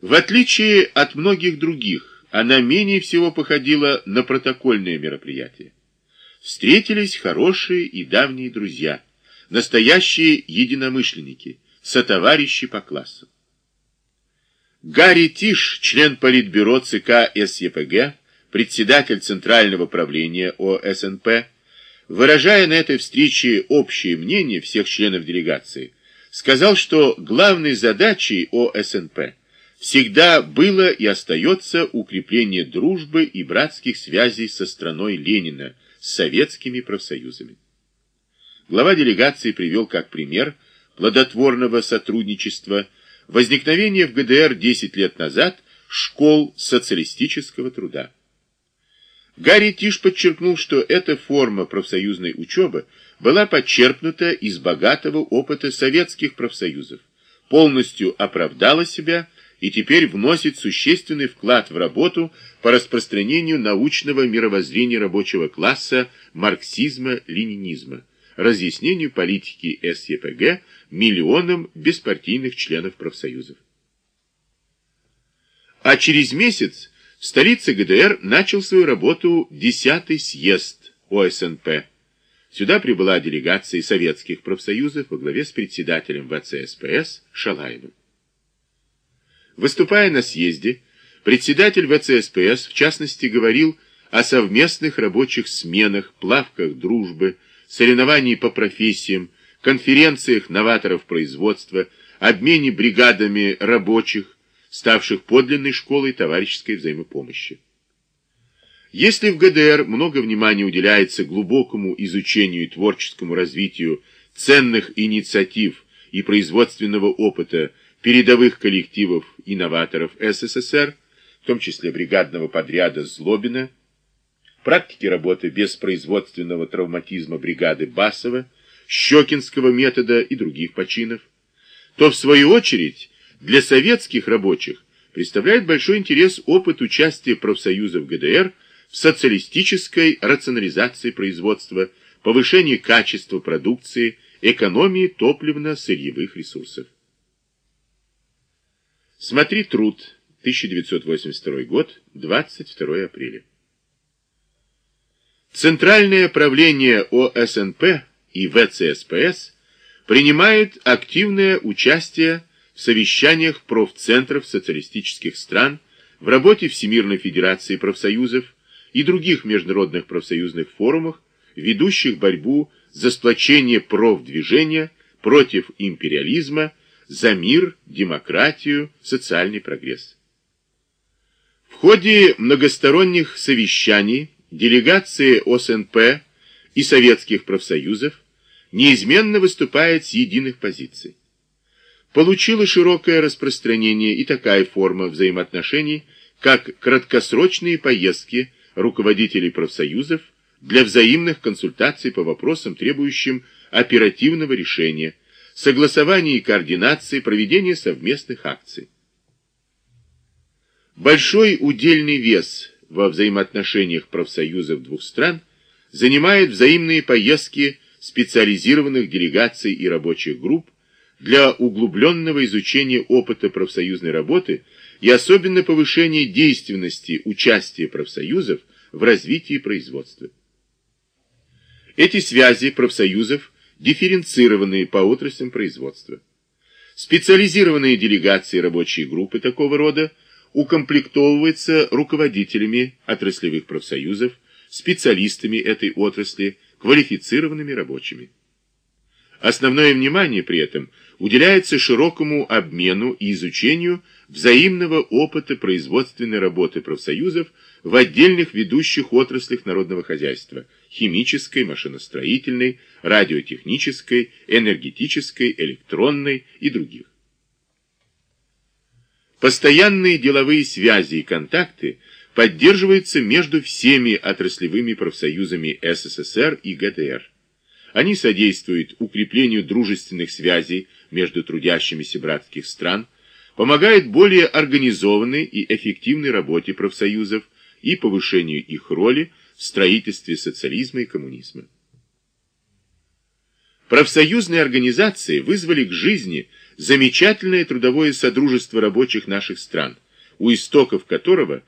В отличие от многих других, она менее всего походила на протокольное мероприятие. Встретились хорошие и давние друзья, настоящие единомышленники, сотоварищи по классу. Гарри Тиш, член Политбюро ЦК СЕПГ, председатель Центрального правления ОСНП, выражая на этой встрече общее мнение всех членов делегации, сказал, что главной задачей ОСНП всегда было и остается укрепление дружбы и братских связей со страной Ленина, с советскими профсоюзами. Глава делегации привел как пример плодотворного сотрудничества возникновение в ГДР 10 лет назад школ социалистического труда. Гарри Тиш подчеркнул, что эта форма профсоюзной учебы была подчерпнута из богатого опыта советских профсоюзов, полностью оправдала себя и теперь вносит существенный вклад в работу по распространению научного мировоззрения рабочего класса марксизма-ленинизма, разъяснению политики СЕПГ миллионам беспартийных членов профсоюзов. А через месяц в столице ГДР начал свою работу 10-й съезд ОСНП. Сюда прибыла делегация советских профсоюзов во главе с председателем ВЦСПС Шалаевым. Выступая на съезде, председатель ВЦСПС в частности говорил о совместных рабочих сменах, плавках дружбы, соревнований по профессиям, конференциях новаторов производства, обмене бригадами рабочих, ставших подлинной школой товарищеской взаимопомощи. Если в ГДР много внимания уделяется глубокому изучению и творческому развитию ценных инициатив и производственного опыта передовых коллективов инноваторов СССР, в том числе бригадного подряда Злобина, практики работы без производственного травматизма бригады Басова, Щекинского метода и других починов, то в свою очередь для советских рабочих представляет большой интерес опыт участия профсоюзов ГДР в социалистической рационализации производства, повышении качества продукции, экономии топливно-сырьевых ресурсов. Смотри труд, 1982 год, 22 апреля. Центральное правление ОСНП и ВЦСПС принимает активное участие в совещаниях профцентров социалистических стран, в работе Всемирной Федерации профсоюзов и других международных профсоюзных форумах, ведущих борьбу за сплочение профдвижения против империализма, за мир, демократию, социальный прогресс. В ходе многосторонних совещаний делегации ОСНП и советских профсоюзов неизменно выступает с единых позиций. Получила широкое распространение и такая форма взаимоотношений, как краткосрочные поездки руководителей профсоюзов для взаимных консультаций по вопросам, требующим оперативного решения, согласования и координации проведения совместных акций. Большой удельный вес во взаимоотношениях профсоюзов двух стран занимает взаимные поездки специализированных делегаций и рабочих групп для углубленного изучения опыта профсоюзной работы и особенно повышения действенности участия профсоюзов в развитии производства. Эти связи профсоюзов дифференцированные по отраслям производства. Специализированные делегации и рабочие группы такого рода укомплектовываются руководителями отраслевых профсоюзов, специалистами этой отрасли, квалифицированными рабочими. Основное внимание при этом уделяется широкому обмену и изучению взаимного опыта производственной работы профсоюзов в отдельных ведущих отраслях народного хозяйства – химической, машиностроительной, радиотехнической, энергетической, электронной и других. Постоянные деловые связи и контакты поддерживаются между всеми отраслевыми профсоюзами СССР и ГДР. Они содействуют укреплению дружественных связей между трудящимися братских стран, помогают более организованной и эффективной работе профсоюзов и повышению их роли в строительстве социализма и коммунизма. Профсоюзные организации вызвали к жизни замечательное трудовое содружество рабочих наших стран, у истоков которого